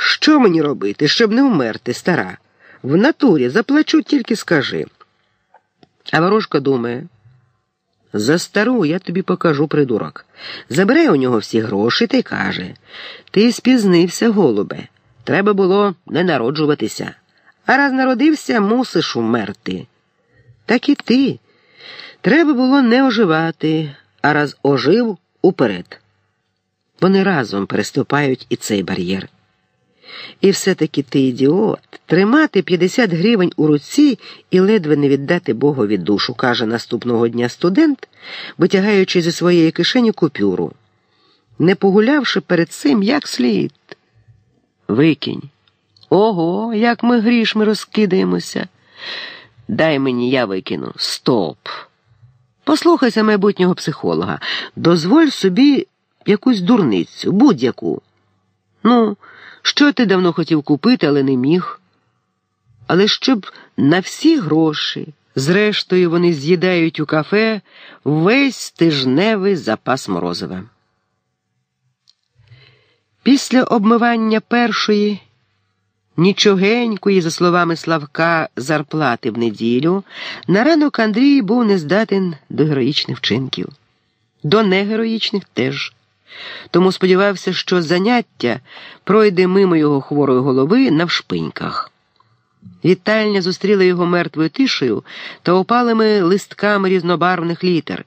Що мені робити, щоб не вмерти, стара? В натурі заплачу, тільки скажи. А ворожка думає. За стару я тобі покажу придурок. Забере у нього всі гроші та й каже Ти спізнився, голубе. Треба було не народжуватися. А раз народився, мусиш умерти. Так і ти. Треба було не оживати, а раз ожив уперед. Вони разом переступають і цей бар'єр. І все-таки ти ідіот, тримати 50 гривень у руці і ледве не віддати Богові душу, каже наступного дня студент, витягаючи зі своєї кишені купюру, не погулявши перед цим як слід. Викинь. Ого, як ми грішми розкидаємося. Дай мені, я викину. Стоп. Послухайся майбутнього психолога. Дозволь собі якусь дурницю, будь-яку. Ну, що ти давно хотів купити, але не міг. Але щоб на всі гроші, зрештою, вони з'їдають у кафе весь тижневий запас морозива. Після обмивання першої, нічогенької, за словами Славка, зарплати в неділю, на ранок Андрій був не здатен до героїчних вчинків, до негероїчних теж. Тому сподівався, що заняття пройде мимо його хворої голови навшпиньках. Вітальня зустріла його мертвою тишею та опалими листками різнобарвних літер.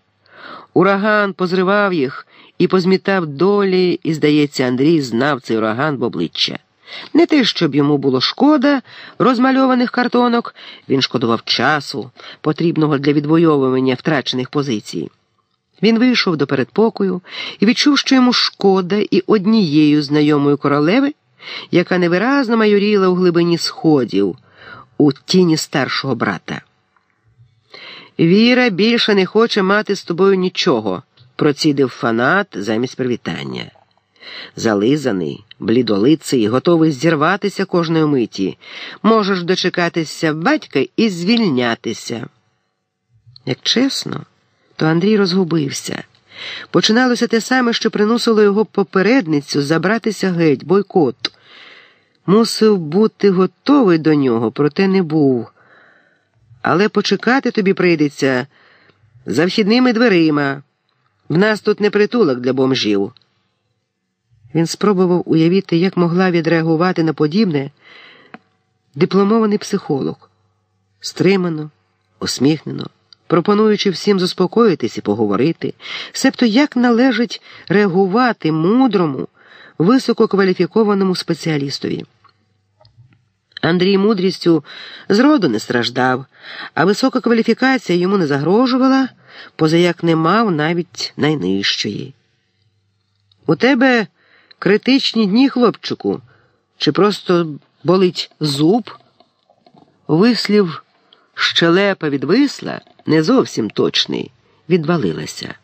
Ураган позривав їх і позмітав долі, і, здається, Андрій знав цей ураган в обличчя. Не те, щоб йому було шкода розмальованих картонок, він шкодував часу, потрібного для відвоювання втрачених позицій. Він вийшов до передпокою і відчув, що йому шкода і однією знайомою королеви, яка невиразно майоріла у глибині сходів, у тіні старшого брата. Віра більше не хоче мати з тобою нічого, процідив фанат замість привітання. Зализаний, блідолиций, готовий зірватися кожної миті. Можеш дочекатися батька і звільнятися. Як чесно то Андрій розгубився. Починалося те саме, що приносило його попередницю забратися геть, бойкот. Мусив бути готовий до нього, проте не був. Але почекати тобі прийдеться за вхідними дверима. В нас тут не притулок для бомжів. Він спробував уявити, як могла відреагувати на подібне дипломований психолог. Стримано, усміхнено пропонуючи всім заспокоїтись і поговорити, себто як належить реагувати мудрому, висококваліфікованому спеціалістові. Андрій мудрістю зроду не страждав, а висока кваліфікація йому не загрожувала, позаяк не мав навіть найнижчої. У тебе критичні дні, хлопчику, чи просто болить зуб? Вислів щелепа відвисла не зовсім точний, відвалилася.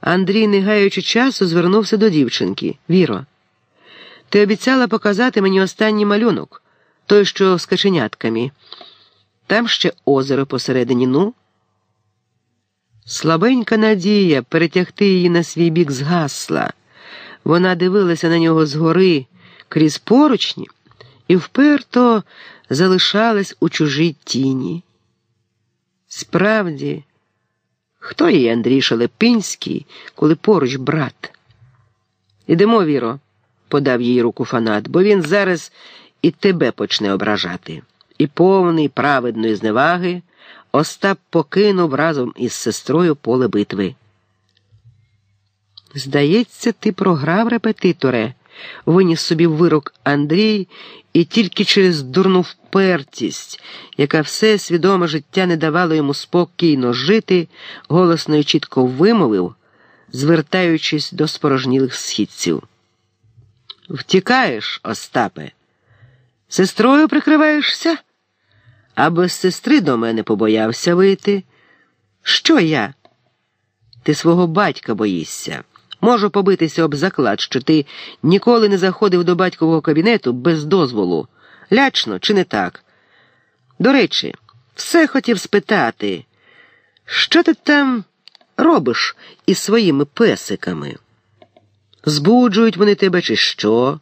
Андрій, не гаючи часу, звернувся до дівчинки. Віро, ти обіцяла показати мені останній малюнок, той, що з каченятками. Там ще озеро посередині ну. Слабенька надія перетягти її на свій бік згасла. Вона дивилася на нього згори крізь поручні і вперто залишалась у чужій тіні. Справді, хто є Андрій Шелепінський, коли поруч брат? Ідемо, Віро, подав їй руку фанат, бо він зараз і тебе почне ображати. І повний праведної зневаги Остап покинув разом із сестрою поле битви. Здається, ти програв репетиторе, виніс собі вирок Андрій і тільки через дурну впертість, яка все свідоме життя не давала йому спокійно жити, голосно і чітко вимовив, звертаючись до спорожнілих східців. Втікаєш, Остапе, сестрою прикриваєшся? А без сестри до мене побоявся вийти. Що я? Ти свого батька боїшся. Можу побитися об заклад, що ти ніколи не заходив до батькового кабінету без дозволу. Лячно, чи не так? До речі, все хотів спитати, що ти там робиш із своїми песиками? Збуджують вони тебе, чи що?